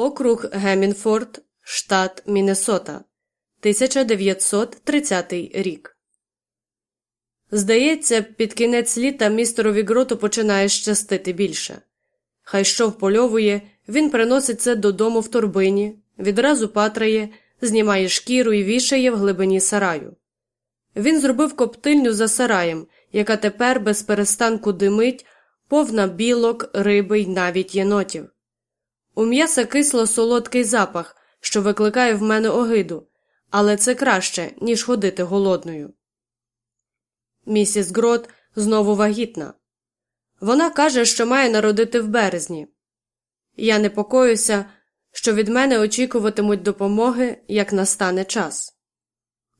Округ Гемінфорд, штат Міннесота, 1930 рік. Здається, під кінець літа містерові гроту починає щастити більше. Хай що впольовує, він приносить це додому в торбині, відразу патрає, знімає шкіру і вішає в глибині сараю. Він зробив коптильню за сараєм, яка тепер без перестанку димить, повна білок, риби й навіть єнотів. У м'яса кисло солодкий запах, що викликає в мене огиду, але це краще, ніж ходити голодною. Місіс Грот знову вагітна. Вона каже, що має народити в березні. Я непокоюся, що від мене очікуватимуть допомоги, як настане час.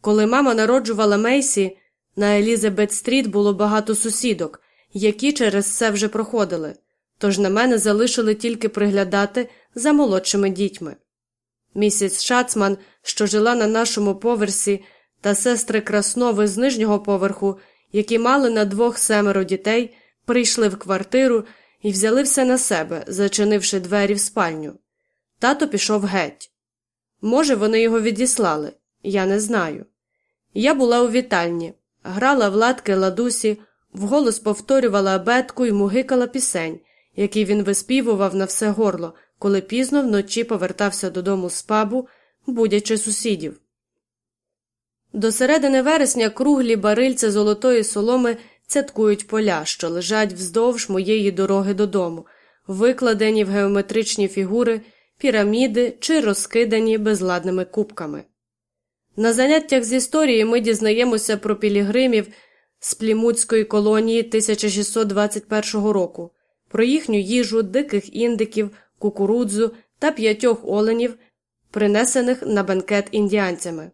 Коли мама народжувала Мейсі, на Елізабет Стріт було багато сусідок, які через це вже проходили, тож на мене залишили тільки приглядати за молодшими дітьми. Місіс Шацман, що жила на нашому поверсі, та сестри Краснови з нижнього поверху, які мали на двох семеро дітей, прийшли в квартиру і взяли все на себе, зачинивши двері в спальню. Тато пішов геть. Може, вони його відіслали, я не знаю. Я була у вітальні, грала в латки ладусі, вголос повторювала абетку і мугикала пісень, який він виспівував на все горло, коли пізно вночі повертався додому з пабу, будячи сусідів. До середини вересня круглі барильця золотої соломи цяткують поля, що лежать вздовж моєї дороги додому, викладені в геометричні фігури, піраміди чи розкидані безладними кубками. На заняттях з історії ми дізнаємося про пілігримів з плімутської колонії 1621 року, про їхню їжу, диких індиків, кукурудзу та п'ятьох оленів, принесених на бенкет індіанцями.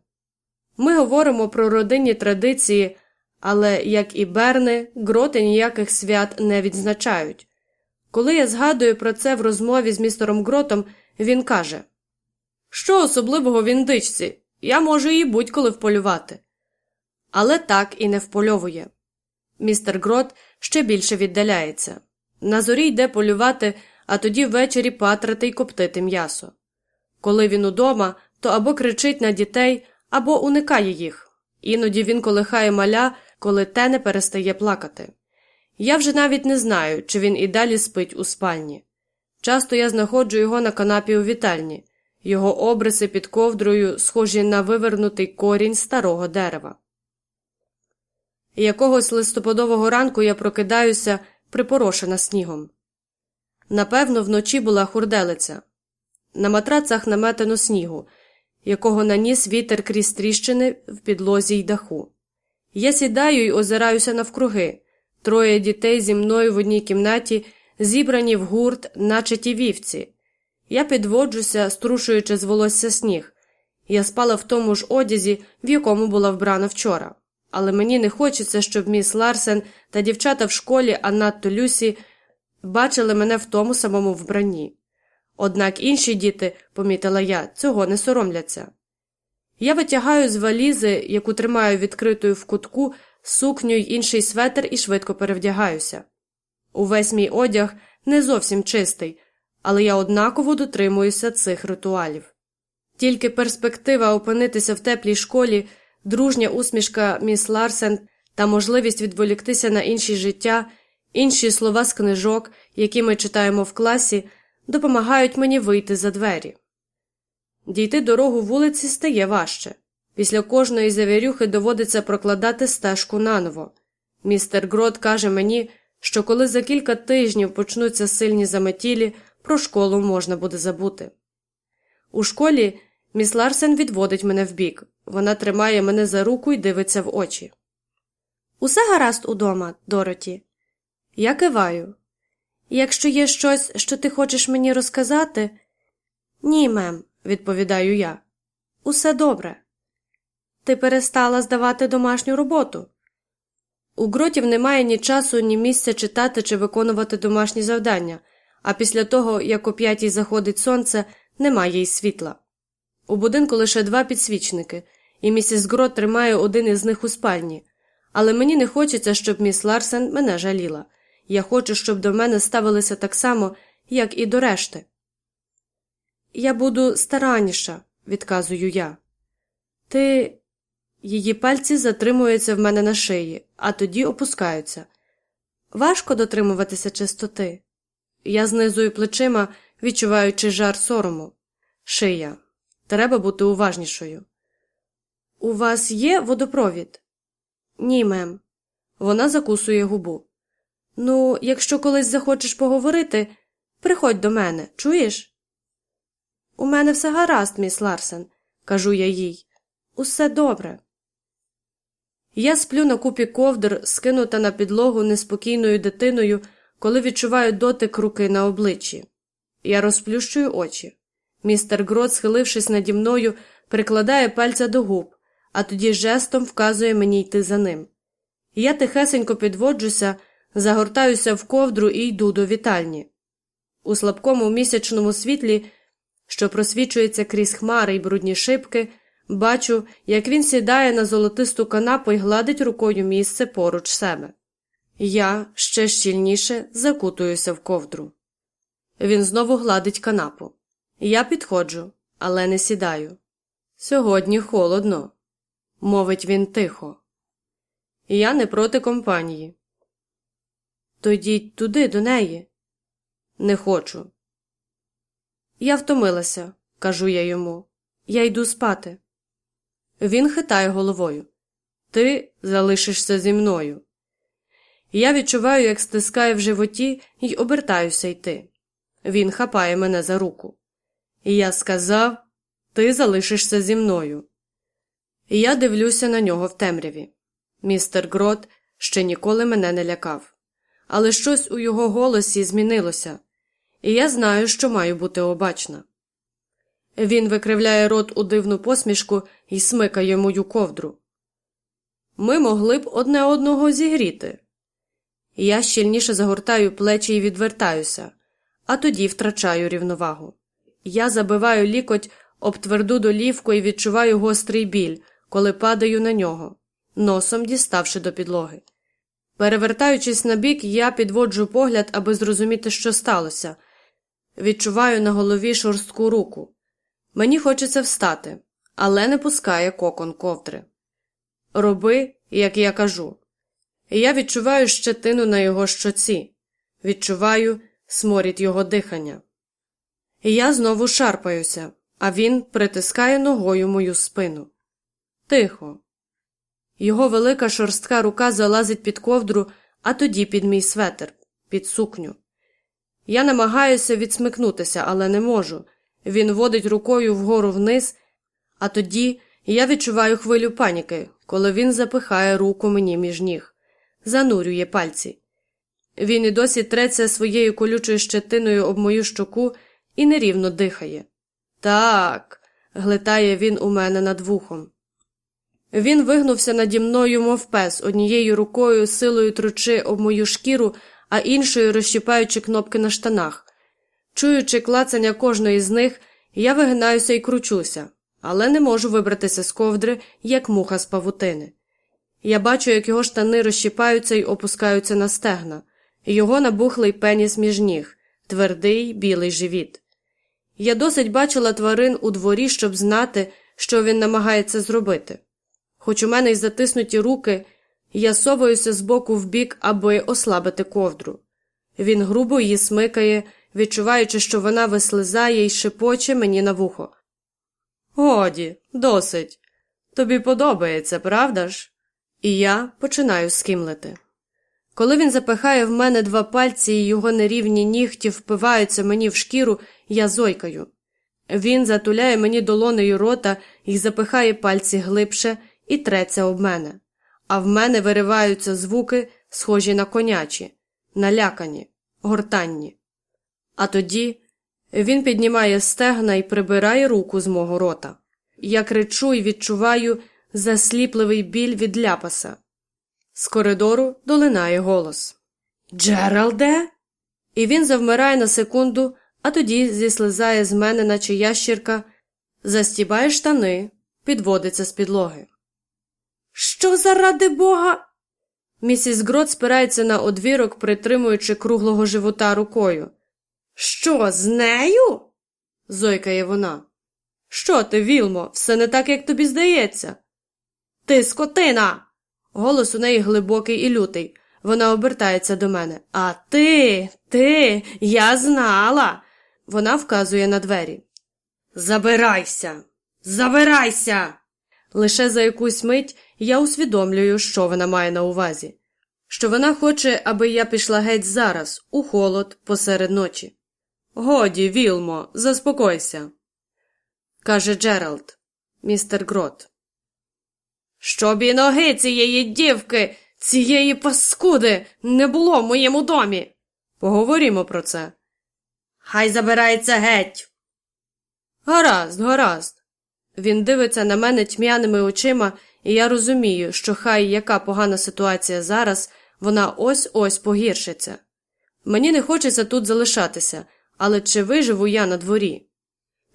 Ми говоримо про родинні традиції, але, як і Берни, гроти ніяких свят не відзначають. Коли я згадую про це в розмові з містером Гротом, він каже Що особливого в індичці? Я можу її будь-коли вполювати. Але так і не впольовує. Містер Грот ще більше віддаляється. На зорі йде полювати, а тоді ввечері патрати й коптити м'ясо. Коли він удома, то або кричить на дітей, або уникає їх. Іноді він колихає маля, коли те не перестає плакати. Я вже навіть не знаю, чи він і далі спить у спальні. Часто я знаходжу його на канапі у вітальні, його обриси під ковдрою схожі на вивернутий корінь старого дерева. Якогось листопадового ранку я прокидаюся, припорошена снігом. Напевно, вночі була хурделиця. На матрацах наметено снігу, якого наніс вітер крізь тріщини в підлозі й даху. Я сідаю й озираюся навкруги. Троє дітей зі мною в одній кімнаті, зібрані в гурт, наче ті вівці. Я підводжуся, струшуючи з волосся сніг. Я спала в тому ж одязі, в якому була вбрана вчора. Але мені не хочеться, щоб міс Ларсен та дівчата в школі, а надто Люсі, бачили мене в тому самому вбранні. Однак інші діти, помітила я, цього не соромляться. Я витягаю з валізи, яку тримаю відкритою в кутку, сукню й інший светр і швидко перевдягаюся. Увесь мій одяг не зовсім чистий, але я однаково дотримуюся цих ритуалів. Тільки перспектива опинитися в теплій школі, дружня усмішка міс Ларсен та можливість відволіктися на інші життя, інші слова з книжок, які ми читаємо в класі, допомагають мені вийти за двері. Дійти дорогу вулиці стає важче. Після кожної завірюхи доводиться прокладати стежку наново. Містер Грот каже мені, що коли за кілька тижнів почнуться сильні заметілі, про школу можна буде забути. У школі міс Ларсен відводить мене вбік. Вона тримає мене за руку і дивиться в очі. Усе гаразд удома, Дороті. Я киваю. Якщо є щось, що ти хочеш мені розказати. Ні, мем, відповідаю я. Усе добре. Ти перестала здавати домашню роботу. У гротів немає ні часу, ні місця читати чи виконувати домашні завдання, а після того, як о п'ятій заходить сонце, немає й світла. У будинку лише два підсвічники, і місіс Грот тримає один із них у спальні, але мені не хочеться, щоб міс Ларсен мене жаліла. Я хочу, щоб до мене ставилися так само, як і до решти. Я буду старанніша, відказую я. Ти. Її пальці затримуються в мене на шиї, а тоді опускаються. Важко дотримуватися чистоти. Я знизую плечима, відчуваючи жар сорому. Шия. Треба бути уважнішою. У вас є водопровід? Ні, мем. Вона закусує губу. Ну, якщо колись захочеш поговорити, приходь до мене, чуєш? У мене все гаразд, міс Ларсен, кажу я їй. Усе добре. Я сплю на купі ковдр, скинута на підлогу неспокійною дитиною, коли відчуваю дотик руки на обличчі. Я розплющую очі. Містер Грот, схилившись наді мною, прикладає пальця до губ, а тоді жестом вказує мені йти за ним. Я тихесенько підводжуся, загортаюся в ковдру і йду до вітальні. У слабкому місячному світлі, що просвічується крізь хмари й брудні шибки, бачу, як він сідає на золотисту канапу і гладить рукою місце поруч себе. Я ще щільніше закутуюся в ковдру. Він знову гладить канапу. Я підходжу, але не сідаю. Сьогодні холодно, мовить він тихо. Я не проти компанії. То йдіть туди, до неї. Не хочу. Я втомилася, кажу я йому. Я йду спати. Він хитає головою. Ти залишишся зі мною. Я відчуваю, як стискає в животі, і обертаюся йти. Він хапає мене за руку. І я сказав Ти залишишся зі мною. І я дивлюся на нього в темряві. Містер Грот ще ніколи мене не лякав, але щось у його голосі змінилося, і я знаю, що маю бути обачна. Він викривляє рот у дивну посмішку і смикає мою ковдру. Ми могли б одне одного зігріти. Я щільніше загортаю плечі і відвертаюся, а тоді втрачаю рівновагу. Я забиваю лікоть об тверду долівку і відчуваю гострий біль, коли падаю на нього, носом діставши до підлоги. Перевертаючись на бік, я підводжу погляд, аби зрозуміти, що сталося. Відчуваю на голові шорстку руку. Мені хочеться встати, але не пускає кокон ковдри. Роби, як я кажу. Я відчуваю щетину на його щоці, відчуваю сморід його дихання. Я знову шарпаюся, а він притискає ногою мою спину. Тихо. Його велика шорстка рука залазить під ковдру, а тоді під мій светр, під сукню. Я намагаюся відсмикнутися, але не можу. Він водить рукою вгору вниз, а тоді я відчуваю хвилю паніки, коли він запихає руку мені між ніг, занурює пальці. Він і досі треться своєю колючою щетиною об мою щоку і нерівно дихає. Так, глитає він у мене над вухом. Він вигнувся наді мною, мов пес, однією рукою силою тручи об мою шкіру, а іншою розщіпаючи кнопки на штанах. Чуючи клацання кожної з них, я вигинаюся і кручуся, але не можу вибратися з ковдри, як муха з павутини. Я бачу, як його штани розщіпаються і опускаються на стегна, його набухлий пеніс між ніг, твердий білий живіт. Я досить бачила тварин у дворі, щоб знати, що він намагається зробити. Хоч у мене й затиснуті руки, я соваюся з боку в бік, аби ослабити ковдру. Він грубо її смикає, відчуваючи, що вона вислизає і шепоче мені на вухо. Годі, досить. Тобі подобається, правда ж? І я починаю скимлити. Коли він запихає в мене два пальці і його нерівні нігті впиваються мені в шкіру, я зойкаю. Він затуляє мені долонею рота і запихає пальці глибше і треться об мене, а в мене вириваються звуки, схожі на конячі, налякані, гортанні. А тоді він піднімає стегна і прибирає руку з мого рота. Я кричу і відчуваю засліпливий біль від ляпаса. З коридору долинає голос Джералде? І він завмирає на секунду, а тоді зіслизає з мене, наче ящірка, застібає штани, підводиться з підлоги. Що заради бога? Місіс Грот спирається на одвірок, притримуючи круглого живота рукою. Що з нею? зойкає вона. Що ти, Вілмо, все не так, як тобі здається? Ти скотина. Голос у неї глибокий і лютий. Вона обертається до мене. А ти, ти, я знала. Вона вказує на двері. Забирайся, забирайся. Лише за якусь мить я усвідомлюю, що вона має на увазі, що вона хоче, аби я пішла геть зараз, у холод, посеред ночі. Годі, Вілмо, заспокойся, каже Джеральд, містер Грот. Щоб і ноги цієї дівки, цієї паскуди не було в моєму домі. Поговоримо про це. Хай забирається геть. Гаразд, гаразд. Він дивиться на мене тьмяними очима, і я розумію, що хай яка погана ситуація зараз, вона ось ось погіршиться. Мені не хочеться тут залишатися, але чи виживу я на дворі?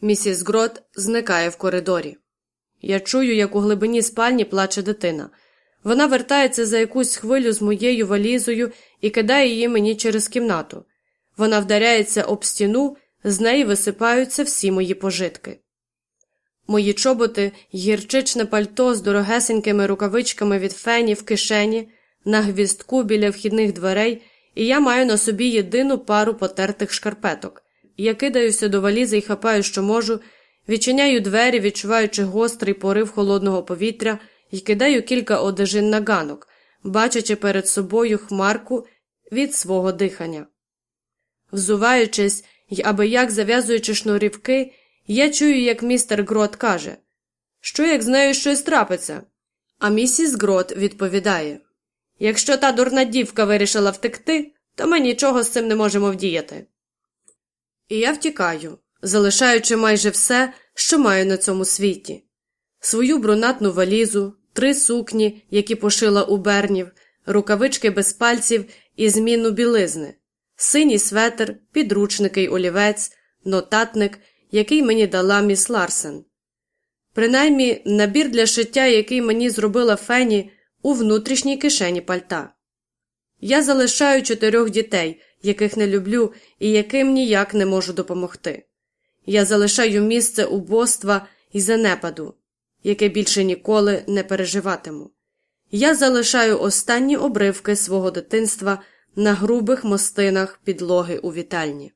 Місіс Грот зникає в коридорі. Я чую, як у глибині спальні плаче дитина. Вона вертається за якусь хвилю з моєю валізою і кидає її мені через кімнату. Вона вдаряється об стіну, з неї висипаються всі мої пожитки. Мої чоботи, гірчичне пальто з дорогесенькими рукавичками від фені в кишені, на гвіздку біля вхідних дверей, і я маю на собі єдину пару потертих шкарпеток. Я кидаюся до валізи і хапаю, що можу, відчиняю двері, відчуваючи гострий порив холодного повітря, і кидаю кілька одежин на ганок, бачачи перед собою хмарку від свого дихання. Взуваючись й аби як зав'язуючи шнурівки, я чую, як містер Грот каже Що як з нею щось трапиться? А місіс Грот відповідає Якщо та дурна дівка вирішила втекти, то ми нічого з цим не можемо вдіяти. І я втікаю, залишаючи майже все, що маю на цьому світі свою брунатну валізу, три сукні, які пошила у бернів, рукавички без пальців і зміну білизни, синій светр, підручники й олівець, нотатник, який мені дала міс Ларсен. Принаймні набір для шиття, який мені зробила Фені у внутрішній кишені пальта. Я залишаю чотирьох дітей, яких не люблю і яким ніяк не можу допомогти. Я залишаю місце убоства і занепаду, яке більше ніколи не переживатиму. Я залишаю останні обривки свого дитинства на грубих мостинах підлоги у вітальні.